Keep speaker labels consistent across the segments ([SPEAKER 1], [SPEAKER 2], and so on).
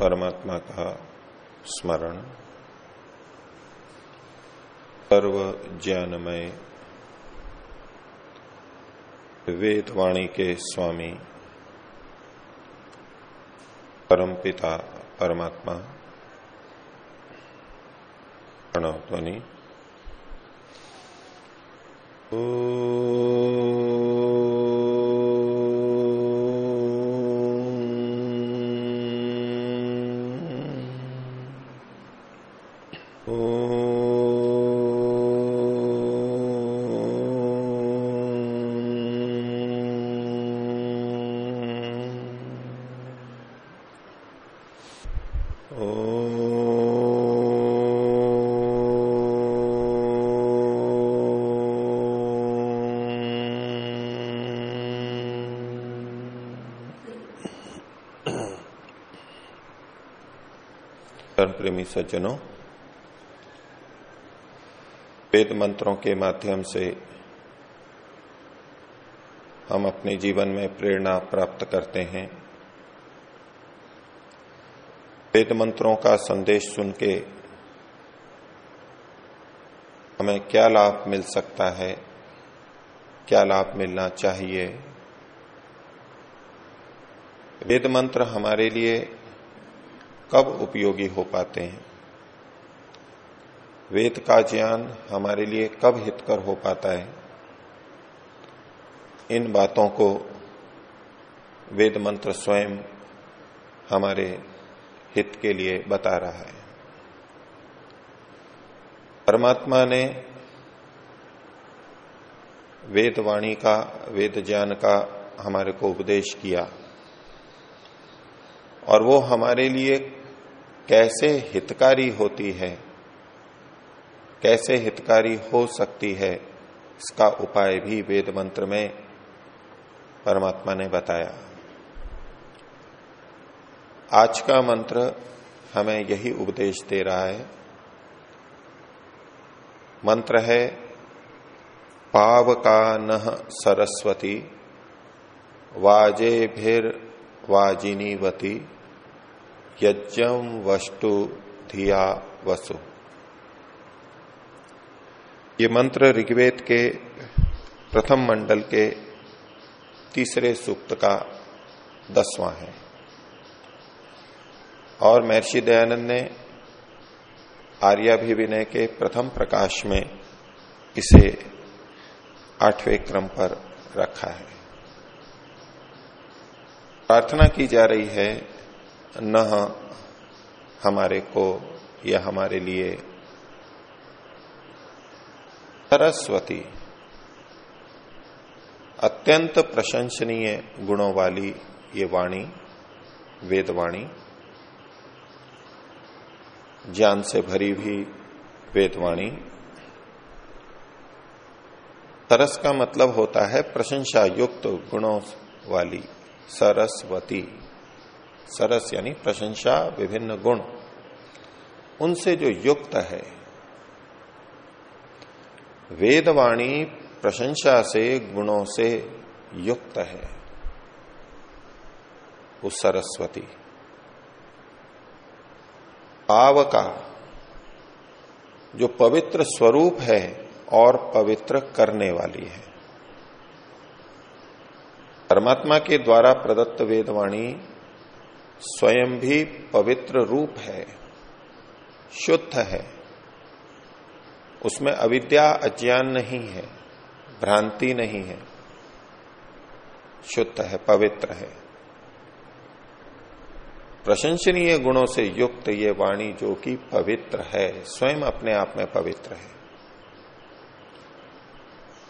[SPEAKER 1] परमात्मा का स्मरण। सर्व ज्ञानमय। वेदवाणी के स्वामी। परमपिता परमात्मा। प्रणव ध्वनि। धर्म प्रेमी सज्जनों। वेद मंत्रों के माध्यम से हम अपने जीवन में प्रेरणा प्राप्त करते हैं। वेद मंत्रों का संदेश सुन के हमें क्या लाभ मिल सकता है, क्या लाभ मिलना चाहिए? वेद मंत्र हमारे लिए कब उपयोगी हो पाते हैं? वेद का ज्ञान हमारे लिए कब हितकर हो पाता है? इन बातों को वेद मंत्र स्वयं हमारे हित के लिए बता रहा है। परमात्मा ने वेदवाणी का, वेद ज्ञान का हमारे को उपदेश किया और वो हमारे लिए कैसे हितकारी होती है? कैसे हितकारी हो सकती है? इसका उपाय भी वेद मंत्र में परमात्मा ने बताया। आज का मंत्र हमें यही उपदेश दे रहा है। मंत्र है पाव का नह सरस्वती वाजे भिर वाजिनीवती यज्ञम वस्तु धिया वसु। ये मंत्र ऋग्वेद के प्रथम मंडल के तीसरे सूक्त का दसवां है। और महर्षि दयानंद ने आर्याभिविनय के प्रथम प्रकाश में इसे आठवें क्रम पर रखा है। प्रार्थना की जा रही है न हमारे को या हमारे लिए। सरस्वती, अत्यंत प्रशंसनीय गुणों वाली ये वाणी वेदवाणी ज्ञान से भरी भी वेदवाणी सरस का मतलब होता है प्रशंसा युक्त गुणों वाली सरस्वती। सरस यानी प्रशंसा, विभिन्न गुण, उनसे जो युक्त है। वेदवाणी प्रशंसा से, गुणों से युक्त है। उस सरस्वती। पाव का जो पवित्र स्वरूप है और पवित्र करने वाली है। परमात्मा के द्वारा प्रदत्त वेदवाणी स्वयं भी पवित्र रूप है, शुद्ध है। उसमें अविद्या अज्ञान नहीं है, भ्रांति नहीं है। शुद्ध है, पवित्र है। प्रशंसनीय गुणों से युक्त ये वाणी जो कि पवित्र है, स्वयं अपने आप में पवित्र है।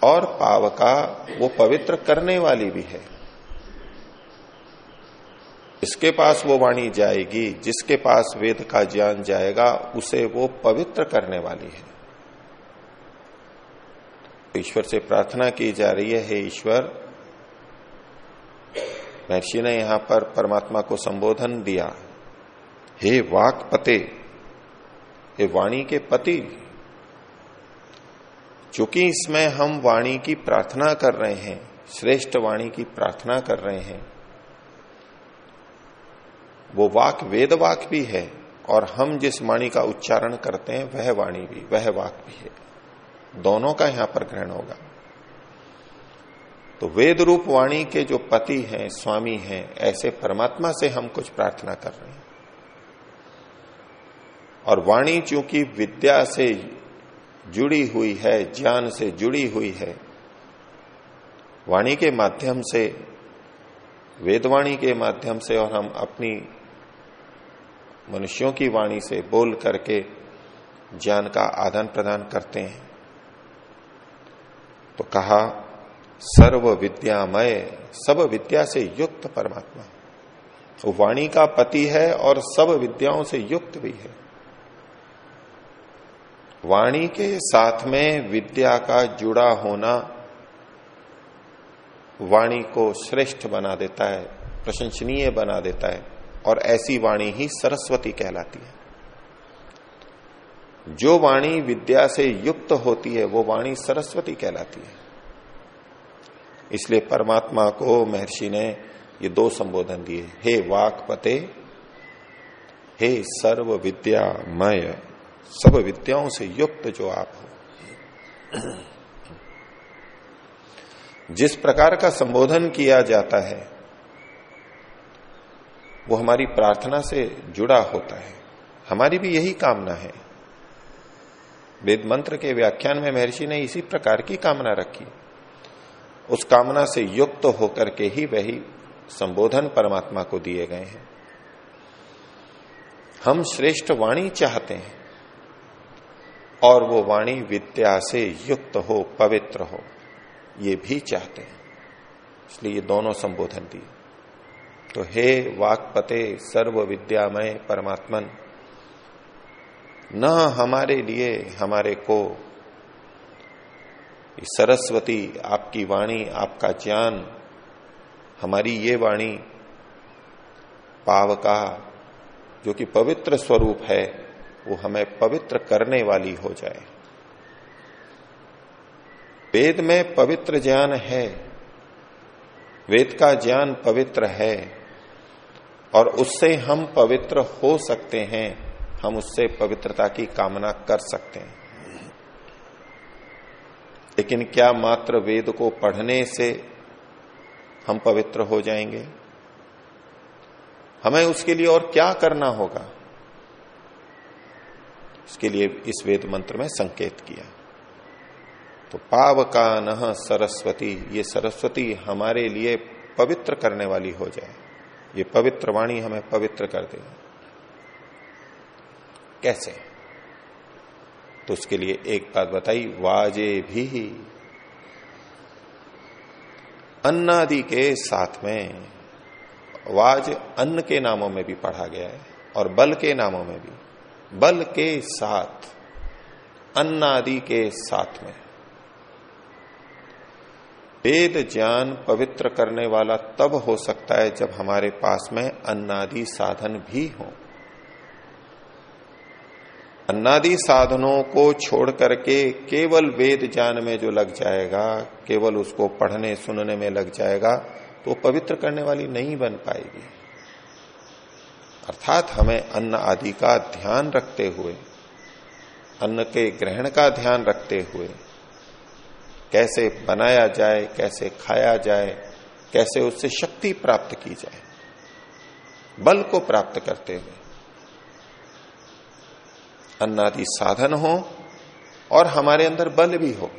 [SPEAKER 1] और पाव का वो पवित्र करने वाली भी है। जिसके पास वो वाणी जाएगी, जिसके पास वेद का ज्ञान जाएगा, उसे वो पवित्र करने वाली है। ईश्वर से प्रार्थना की जा रही है, हे ईश्वर, महर्षि ने यहाँ पर परमात्मा को संबोधन दिया। हे वाक पते, हे वाणी के पति, चूँकि इसमें हम वाणी की प्रार्थना कर रहे हैं, श्रेष्ठ वाणी की प्रार्थना कर रहे हैं वो वाक वेद वाक भी है और हम जिस वाणी का उच्चारण करते हैं, वह वाणी भी, वह वाक भी है। दोनों का यहाँ पर ग्रहण होगा। तो वेद रूप वाणी के जो पति हैं, स्वामी हैं, ऐसे परमात्मा से हम कुछ प्रार्थना कर रहे हैं। और वाणी चूँकि विद्या से जुड़ी हुई है, ज्ञान से जुड़ी हुई है, वाणी के माध्यम से, वेदवाणी के माध्यम से और हम अपनी मनुष्यों की वाणी से बोल करके ज्ञान का आदान प्रदान करते हैं। तो कहा, सर्व विद्यामय, सब विद्या से युक्त परमात्मा। तो वाणी का पति है और सब विद्याओं से युक्त भी है। वाणी के साथ में विद्या का जुड़ा होना वाणी को श्रेष्ठ बना देता है, प्रशंसनीय बना देता है। और ऐसी वाणी ही सरस्वती कहलाती है। जो वाणी विद्या से युक्त होती है, वो वाणी सरस्वती कहलाती है। इसलिए परमात्मा को महर्षि ने ये दो संबोधन दिए, हे वाकपते, हे सर्व विद्यामय सब विद्याओं से युक्त जो आप हो। जिस प्रकार का संबोधन किया जाता है वो हमारी प्रार्थना से जुड़ा होता है। हमारी भी यही कामना है। वेद मंत्र के व्याख्यान में महर्षि ने इसी प्रकार की कामना रखी। उस कामना से युक्त तो होकर के ही वही संबोधन परमात्मा को दिए गए हैं। हम श्रेष्ठ वाणी चाहते हैं और वो वाणी विद्या से युक्त हो, पवित्र हो, ये भी चाहते हैं। इसलिए ये दोनों संबोधन दिए। तो हे वाकपते सर्व विद्यामय परमात्मन, न हमारे लिए हमारे को सरस्वती आपकी वाणी, आपका ज्ञान, हमारी ये वाणी, पावका, जो कि पवित्र स्वरूप है, वो हमें पवित्र करने वाली हो जाए। वेद में पवित्र ज्ञान है, वेद का ज्ञान पवित्र है और उससे हम पवित्र हो सकते हैं, हम उससे पवित्रता की कामना कर सकते हैं। लेकिन क्या मात्र वेद को पढ़ने से हम पवित्र हो जाएँगे? हमें उसके लिए और क्या करना होगा? इसके लिए इस वेद मंत्र में संकेत किया। तो पाव का न सरस्वती, ये सरस्वती हमारे लिए पवित्र करने वाली हो जाए। ये पवित्र वाणी हमें पवित्र कर दे। कैसे? तो उसके लिए एक बात बताई, वाजे भी। अन्नादि के साथ में, वाज अन्न के नामों में भी पढ़ा गया है, और बल के नामों में भी। बल के साथ, अन्नादि के साथ में। वेद ज्ञान पवित्र करने वाला तब हो सकता है जब हमारे पास में अन्नादि साधन भी हो। अन्नादि साधनों को छोड़ करके केवल वेद ज्ञान में जो लग जाएगा, केवल उसको पढ़ने, सुनने में लग जाएगा तो पवित्र करने वाली नहीं बन पाएगी। अर्थात हमें अन्न आदि का ध्यान रखते हुए, अन्न के ग्रहण का ध्यान रखते हुए कैसे बनाया जाए, कैसे खाया जाए, कैसे उससे शक्ति प्राप्त की जाए। बल को प्राप्त करते हुए। अन्नादि साधन हो और हमारे अंदर बल भी हो।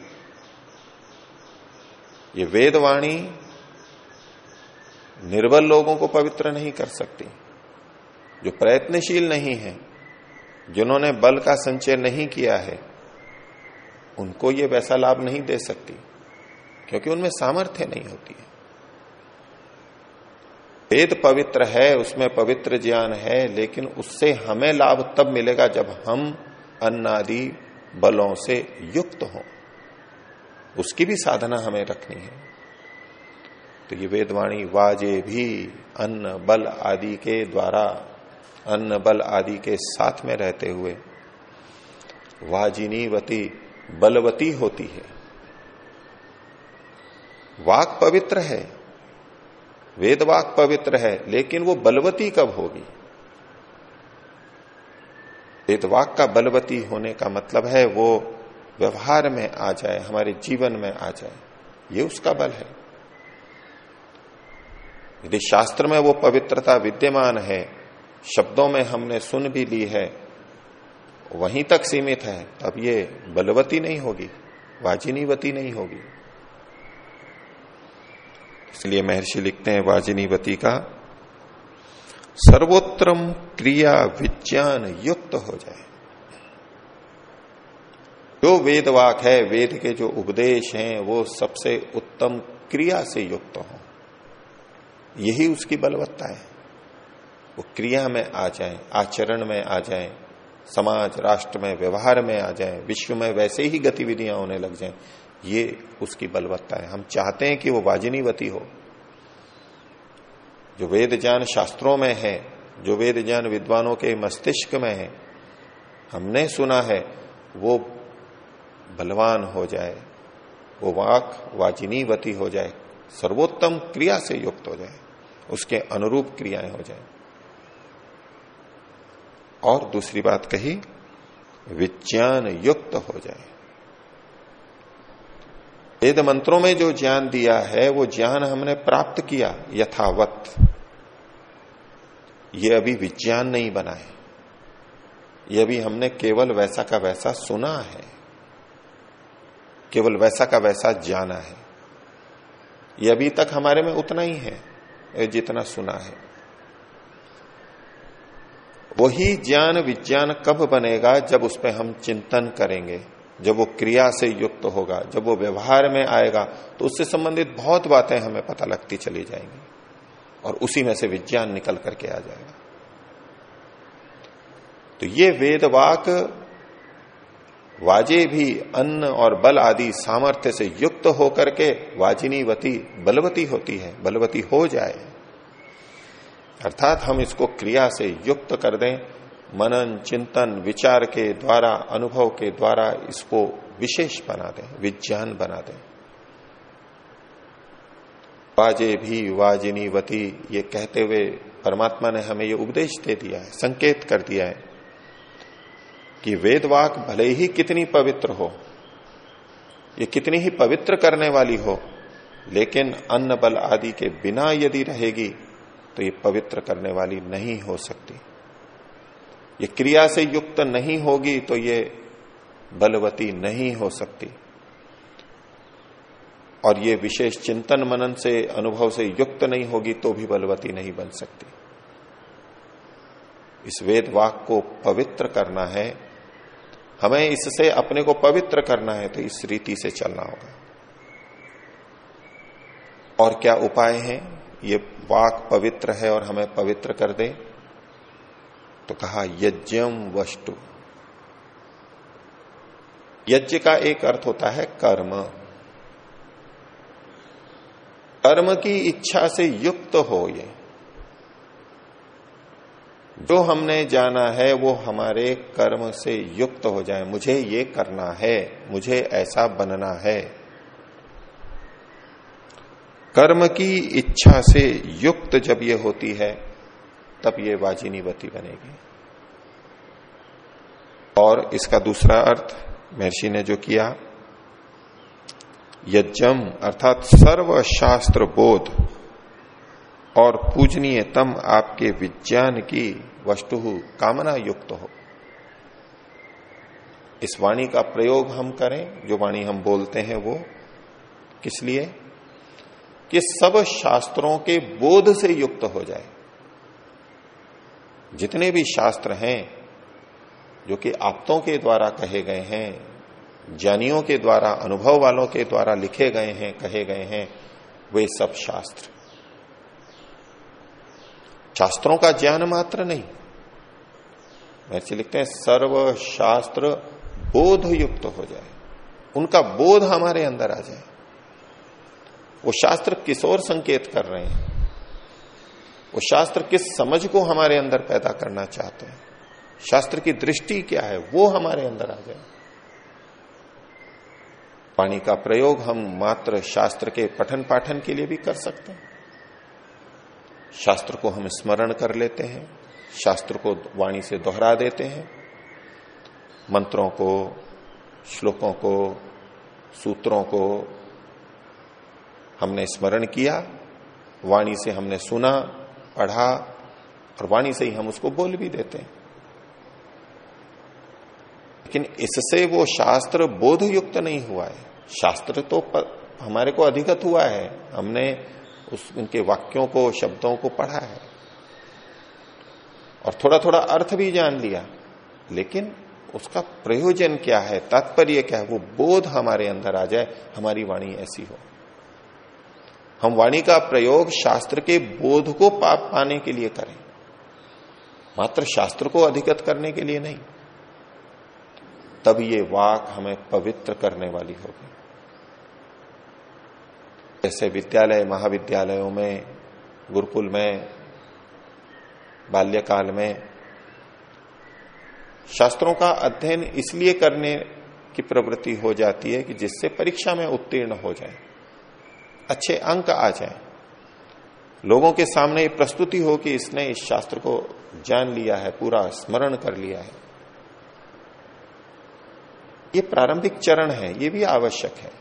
[SPEAKER 1] ये वेदवाणी निर्बल लोगों को पवित्र नहीं कर सकती, जो प्रयत्नशील नहीं है, जिन्होंने बल का संचय नहीं किया है। उनको ये वैसा लाभ नहीं दे सकती, क्योंकि उनमें सामर्थ्य नहीं होती है। वेद पवित्र है, उसमें पवित्र ज्ञान है, लेकिन उससे हमें लाभ तब मिलेगा जब हम अन्नादि बलों से युक्त हों। उसकी भी साधना हमें रखनी है। तो ये वेदवाणी वाजे भी अन्न बल आदि के द्वारा, अन्न बल आदि के साथ में रहते हुए, वाजिनीवती बलवती होती है। वाक पवित्र है। वेदवाक पवित्र है, लेकिन वो बलवती कब होगी? वेदवाक का बलवती होने का मतलब है वो व्यवहार में आ जाए, हमारे जीवन में आ जाए। ये उसका बल है। यदि शास्त्र में वो पवित्रता विद्यमान है, शब्दों में हमने सुन भी ली है वहीं तक सीमित है। अब ये बलवती नहीं होगी, वाजिनीवती नहीं होगी। इसलिए महर्षि लिखते हैं वाजिनीवती का सर्वोत्तम क्रिया विज्ञान युक्त हो जाए। जो वेदवाक है, वेद के जो उपदेश हैं, वो सबसे उत्तम क्रिया से युक्त हो। यही उसकी बलवत्ता है। वो क्रिया में आ जाए, आचरण में आ जाए समाज, राष्ट्र में, व्यवहार में आ जाए, विश्व में वैसे ही गतिविधियाँ होने लग जाए, ये उसकी बलवत्ता है। हम चाहते हैं कि वो वाजिनीवती हो। जो वेद ज्ञान शास्त्रों में है, जो वेद ज्ञान विद्वानों के मस्तिष्क में है, हमने सुना है, वो बलवान हो जाए, वो वाक वाजिनीवती हो जाए, सर्वोत्तम क्रिया से युक्त हो जाए, उसके अनुरूप क्रियाएँ हो जाए। और दूसरी बात कही, विज्ञान युक्त हो जाए। वेद मंत्रों में जो ज्ञान दिया है, वो ज्ञान हमने प्राप्त किया यथावत। ये अभी विज्ञान नहीं बना है। ये अभी हमने केवल वैसा का वैसा सुना है। केवल वैसा का वैसा जाना है। ये अभी तक हमारे में उतना ही है जितना सुना है। वही ज्ञान विज्ञान कब बनेगा जब उस पर हम चिंतन करेंगे? जब वो क्रिया से युक्त होगा, जब वो व्यवहार में आएगा तो उससे संबंधित बहुत बातें हमें पता लगती चली जाएँगी और उसी में से विज्ञान निकल करके आ जाएगा। तो ये वेदवाक वाजे भी अन्न और बल आदि सामर्थ्य से युक्त होकर के वाजिनीवती, बलवती होती है, बलवती हो जाए। अर्थात हम इसको क्रिया से युक्त कर दें, मनन, चिंतन, विचार के द्वारा, अनुभव के द्वारा इसको विशेष बना दें, विज्ञान बना दें। वाजे भी वाजिनीवती ये कहते हुए परमात्मा ने हमें ये उपदेश दे दिया है, संकेत कर दिया है कि वेदवाक भले ही कितनी पवित्र हो, ये कितनी ही पवित्र करने वाली हो, लेकिन अन्न बल आदि के बिना यदि रहेगी तो ये पवित्र करने वाली नहीं हो सकती। ये क्रिया से युक्त नहीं होगी तो ये बलवती नहीं हो सकती। और ये विशेष चिंतन मनन से, अनुभव से युक्त नहीं होगी तो भी बलवती नहीं बन सकती। इस वेद वाक को पवित्र करना है। हमें इससे अपने को पवित्र करना है तो इस रीति से चलना होगा। और क्या उपाय है? ये वाक पवित्र है और हमें पवित्र कर दे। तो कहा, यज्ञम वस्तु। यज्ञ का एक अर्थ होता है कर्म। कर्म की इच्छा से युक्त हो ये। जो हमने जाना है, वो हमारे कर्म से युक्त हो जाए। मुझे ये करना है, मुझे ऐसा बनना है। कर्म की इच्छा से युक्त जब ये होती है, तब ये वाजिनीवती बनेगी। और इसका दूसरा अर्थ महर्षि ने जो किया यज्ञम अर्थात सर्व शास्त्र बोध और पूजनीयतम आपके विज्ञान की वस्तु कामना युक्त हो। इस वाणी का प्रयोग हम करें, जो वाणी हम बोलते हैं वो किस लिए? कि सब शास्त्रों के बोध से युक्त हो जाए। जितने भी शास्त्र हैं, जो कि आप्तों के द्वारा कहे गए हैं, ज्ञानियों के द्वारा, अनुभव वालों के द्वारा लिखे गए हैं, कहे गए हैं, वे सब शास्त्र। शास्त्रों का ज्ञान मात्र नहीं। वैसे लिखते हैं सर्व शास्त्र बोध युक्त हो जाए। उनका बोध हमारे अंदर आ जाए। वो शास्त्र किस ओर संकेत कर रहे हैं? वो शास्त्र किस समझ को हमारे अंदर पैदा करना चाहते हैं? शास्त्र की दृष्टि क्या है? वो हमारे अंदर आ जाए पानी का प्रयोग हम मात्र शास्त्र के पठन पाठन के लिए भी कर सकते हैं। शास्त्र को हम स्मरण कर लेते हैं, शास्त्र को वाणी से दोहरा देते हैं, मंत्रों को, श्लोकों को, सूत्रों को हमने स्मरण किया वाणी से हमने सुना पढ़ा और वाणी से ही हम उसको बोल भी देते हैं। लेकिन इससे वो शास्त्र बोध युक्त नहीं हुआ है। शास्त्र तो पर, हमारे को अधिगत हुआ है। हमने उस उनके वाक्यों को शब्दों को पढ़ा है। और थोड़ा थोड़ा अर्थ भी जान लिया। लेकिन उसका प्रयोजन क्या है तात्पर्य क्या है? वो बोध हमारे अंदर आ जाए हमारी वाणी ऐसी हो। हम वाणी का प्रयोग शास्त्र के बोध को पा, पाने के लिए करें। मात्र शास्त्र को अधिगत करने के लिए नहीं। तब ये वाक हमें पवित्र करने वाली होगी। जैसे विद्यालय महाविद्यालयों में गुरुकुल में बाल्यकाल में शास्त्रों का अध्ययन इसलिए करने की प्रवृत्ति हो जाती है कि जिससे परीक्षा में उत्तीर्ण हो जाए। अच्छे अंक आ जाए। लोगों के सामने प्रस्तुति हो कि इसने इस शास्त्र को जान लिया है, पूरा स्मरण कर लिया है। ये प्रारंभिक चरण है, ये भी आवश्यक है।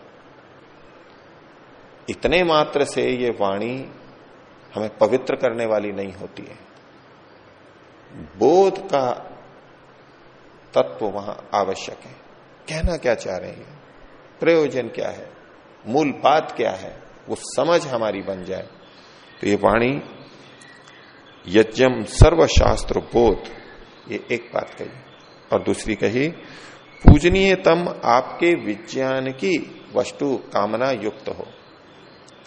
[SPEAKER 1] इतने मात्र से ये वाणी हमें पवित्र करने वाली नहीं होती है। बोध का तत्व वहाँ आवश्यक है। कहना क्या चाह रहे हैं? प्रयोजन क्या है? मूल बात क्या है? वो समझ हमारी बन जाए। तो ये वाणी, यज्ञम सर्वशास्त्र बोध ये एक बात कही। और दूसरी कही पूजनीय तम आपके विज्ञान की वस्तु कामना युक्त हो।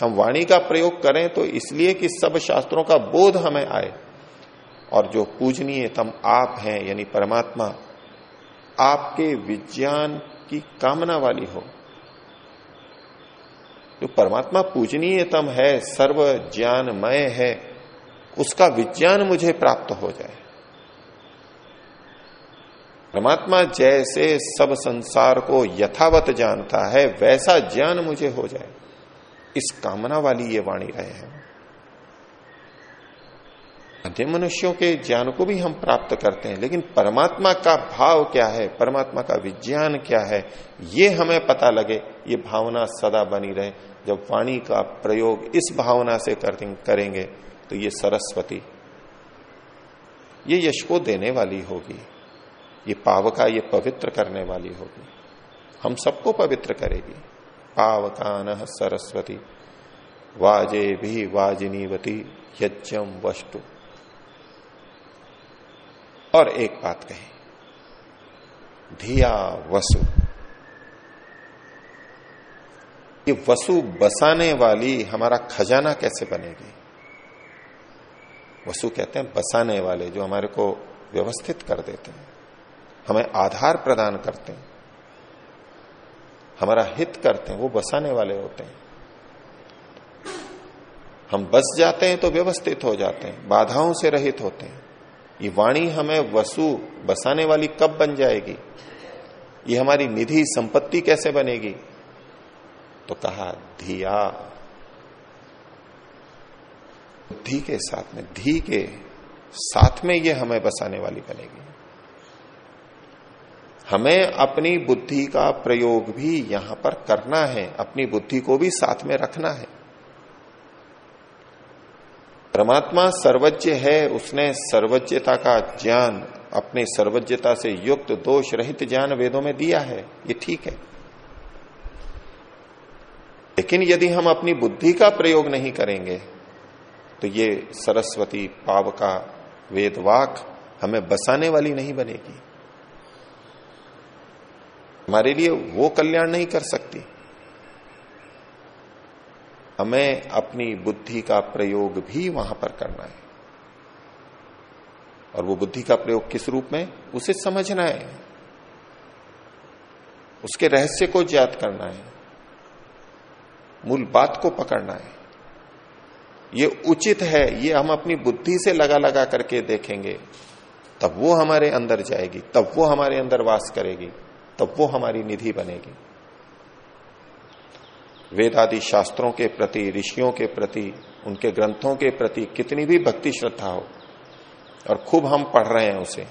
[SPEAKER 1] हम वाणी का प्रयोग करें तो इसलिए कि सब शास्त्रों का बोध हमें आए। और जो पूजनीय तम आप हैं, यानी परमात्मा, आपके विज्ञान की कामना वाली हो। जो परमात्मा पूजनीयतम है सर्व ज्ञानमय है, उसका विज्ञान मुझे प्राप्त हो जाए। परमात्मा जैसे सब संसार को यथावत जानता है, वैसा ज्ञान मुझे हो जाए। इस कामना वाली ये वाणी रहे हैं। मध्यम मनुष्यों के ज्ञान को भी हम प्राप्त करते हैं, लेकिन परमात्मा का भाव क्या है? परमात्मा का विज्ञान क्या है? ये हमें पता लगे, ये भावना सदा बनी रहे। जब वाणी का प्रयोग इस भावना से करेंगे तो ये सरस्वती, ये यश को देने वाली होगी। ये पावका ये पवित्र करने वाली होगी। हम सबको पवित्र करेगी। पावका पावकान सरस्वती, वाजे भी वाजिनीवती यज्ञम वस्तु। और एक बात कही। धिया वसु। ये वसु बसाने वाली हमारा खजाना कैसे बनेगी? वसु कहते हैं बसाने वाले जो हमारे को व्यवस्थित कर देते हैं, हमें आधार प्रदान करते हैं, हमारा हित करते हैं, वो बसाने वाले होते हैं। हम बस जाते हैं तो व्यवस्थित हो जाते हैं, बाधाओं से रहित होते हैं। ये वाणी हमें वसु बसाने वाली कब बन जाएगी? ये हमारी निधि संपत्ति कैसे बनेगी? तो कहा, धिया। बुद्धि के साथ में, धी के साथ में ये हमें बसाने वाली बनेगी। हमें अपनी बुद्धि का प्रयोग भी यहाँ पर करना है, अपनी बुद्धि को भी साथ में रखना है। परमात्मा सर्वज्ञ है, उसने सर्वज्ञता का ज्ञान अपने सर्वज्ञता से युक्त दोष रहित ज्ञान वेदों में दिया है। ये ठीक है। लेकिन यदि हम अपनी बुद्धि का प्रयोग नहीं करेंगे तो ये सरस्वती पाव का वेदवाक हमें बसाने वाली नहीं बनेगी। हमारे लिए वो कल्याण नहीं कर सकती। हमें अपनी बुद्धि का प्रयोग भी वहाँ पर करना है। और वो बुद्धि का प्रयोग किस रूप में? उसे समझना है। उसके रहस्य को ज्ञात करना है। मूल बात को पकड़ना है। ये उचित है, ये हम अपनी बुद्धि से लगा लगा करके देखेंगे, तब वो हमारे अंदर जाएगी, तब वो हमारे अंदर वास करेगी, तब वो हमारी निधि बनेगी। वेदादि शास्त्रों के प्रति, ऋषियों के प्रति, उनके ग्रंथों के प्रति कितनी भी भक्ति श्रद्धा हो, और खूब हम पढ़ रहे हैं उसे।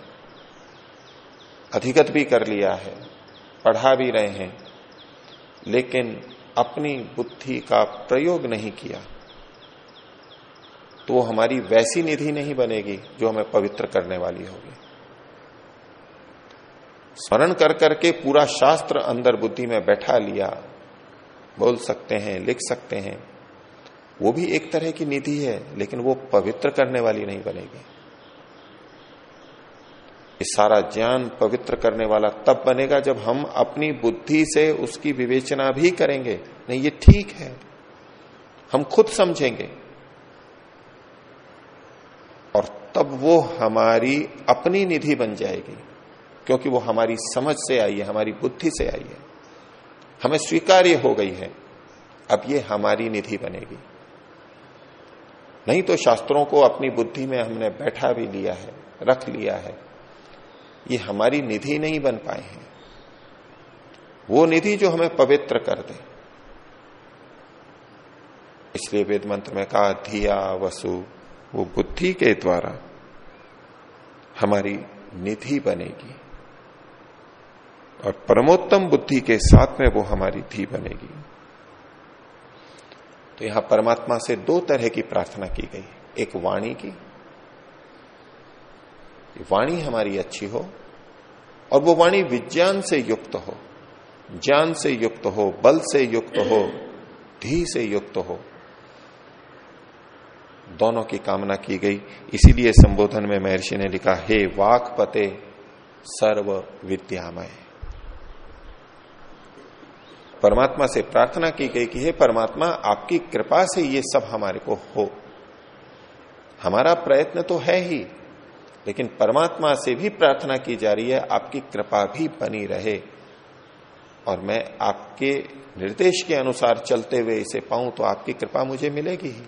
[SPEAKER 1] अधिगत भी कर लिया है, पढ़ा भी रहे हैं, लेकिन अपनी बुद्धि का प्रयोग नहीं किया तो वो हमारी वैसी निधि नहीं बनेगी जो हमें पवित्र करने वाली होगी। स्मरण कर करके पूरा शास्त्र अंदर बुद्धि में बैठा लिया बोल सकते हैं, लिख सकते हैं। वो भी एक तरह की निधि है, लेकिन वो पवित्र करने वाली नहीं बनेगी। ये सारा ज्ञान पवित्र करने वाला तब बनेगा जब हम अपनी बुद्धि से उसकी विवेचना भी करेंगे। नहीं, ये ठीक है। हम खुद समझेंगे। और तब वो हमारी अपनी निधि बन जाएगी, क्योंकि वो हमारी समझ से आई है, हमारी बुद्धि से आई है। हमें स्वीकार्य हो गई है। अब ये हमारी निधि बनेगी। नहीं तो शास्त्रों को अपनी बुद्धि में हमने बैठा भी लिया है, रख लिया है। ये हमारी निधि नहीं बन पाए हैं। वो निधि जो हमें पवित्र कर दे। इसलिए वेद मंत्र में कहा, धिया वसु, वो बुद्धि के द्वारा हमारी निधि बनेगी। और परमोत्तम बुद्धि के साथ में वो हमारी धी बनेगी। तो यहाँ परमात्मा से दो तरह की प्रार्थना की गई एक वाणी की वाणी हमारी अच्छी हो, और वो वाणी विज्ञान से युक्त हो, ज्ञान से युक्त हो, बल से युक्त हो, धी से युक्त हो। दोनों की कामना की गई। इसीलिए संबोधन में महर्षि ने लिखा, हे वाक पते सर्व विद्यामय परमात्मा से प्रार्थना की गई कि हे परमात्मा, आपकी कृपा से ये सब हमारे को हो। हमारा प्रयत्न तो है ही, लेकिन परमात्मा से भी प्रार्थना की जा रही है, आपकी कृपा भी बनी रहे। और मैं आपके निर्देश के अनुसार चलते हुए इसे पाऊँ तो आपकी कृपा मुझे मिलेगी ही।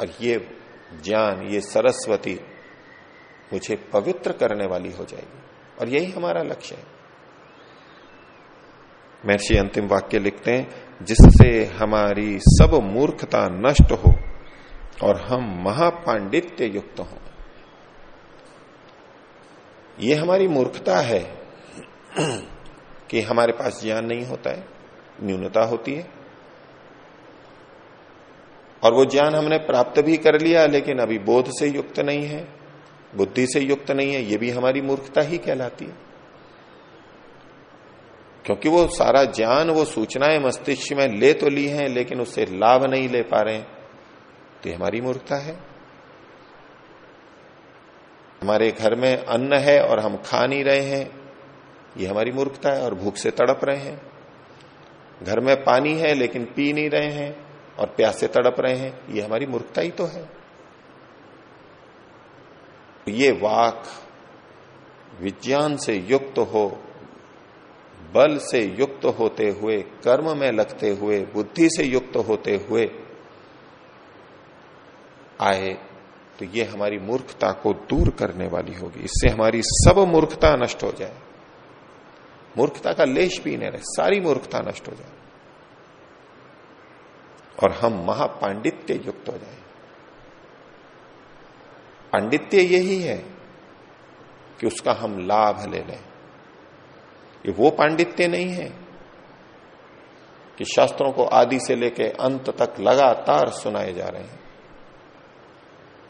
[SPEAKER 1] और ये ज्ञान, ये सरस्वती मुझे पवित्र करने वाली हो जाएगी। और यही हमारा लक्ष्य है। महर्षि अंतिम वाक्य लिखते हैं, जिससे हमारी सब मूर्खता नष्ट हो और हम महापांडित्य युक्त हो। ये हमारी मूर्खता है कि हमारे पास ज्ञान नहीं होता है, न्यूनता होती है। और वो ज्ञान हमने प्राप्त भी कर लिया, लेकिन अभी बोध से युक्त नहीं है, बुद्धि से युक्त नहीं है, ये भी हमारी मूर्खता ही कहलाती है। क्योंकि वो सारा ज्ञान, वो सूचनाएँ मस्तिष्क में ले तो ली हैं, लेकिन उससे लाभ नहीं ले पा रहे तो ये हमारी मूर्खता है। हमारे घर में अन्न है और हम खा नहीं रहे हैं, ये हमारी मूर्खता है और भूख से तड़प रहे हैं। घर में पानी है, लेकिन पी नहीं रहे हैं और प्यास से तड़प रहे हैं, ये हमारी मूर्खता ही तो है। ये वाक विज्ञान से युक्त हो बल से युक्त होते हुए, कर्म में लगते हुए, बुद्धि से युक्त होते हुए आए तो ये हमारी मूर्खता को दूर करने वाली होगी। इससे हमारी सब मूर्खता नष्ट हो जाए। मूर्खता का लेश भी नहीं रहे, सारी मूर्खता नष्ट हो जाए। और हम महापांडित्य युक्त हो जाए। पांडित्य यही है कि उसका हम लाभ ले लें। ये वो पांडित्य नहीं है कि शास्त्रों को आदि से लेके अंत तक लगातार सुनाए जा रहे हैं।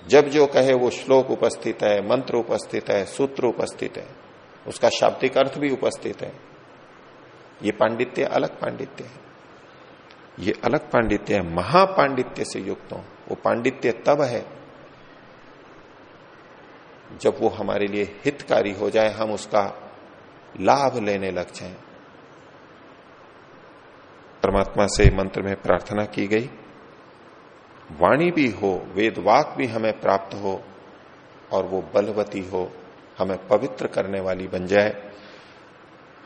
[SPEAKER 1] जब जो कहे वो श्लोक उपस्थित है, मंत्र उपस्थित है, सूत्र उपस्थित है, उसका शाब्दिक अर्थ भी उपस्थित है। ये पांडित्य अलग पांडित्य है। ये अलग पांडित्य है, महापांडित्य से युक्त हो। वो पांडित्य तब है जब वो हमारे लिए हितकारी हो जाए, हम उसका लाभ लेने लग जाए। परमात्मा से मंत्र में प्रार्थना की गई। वाणी भी हो वेद वाक भी हमें प्राप्त हो, और वो बलवती हो, हमें पवित्र करने वाली बन जाए।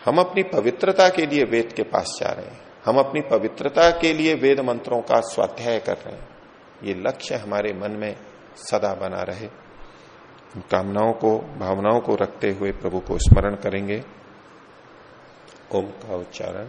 [SPEAKER 1] हम अपनी पवित्रता के लिए वेद के पास जा रहे हैं। हम अपनी पवित्रता के लिए वेद मंत्रों का स्वाध्याय कर रहे हैं। ये लक्ष्य हमारे मन में सदा बना रहे। कामनाओं को भावनाओं को रखते हुए प्रभु को स्मरण करेंगे। ओम का उच्चारण।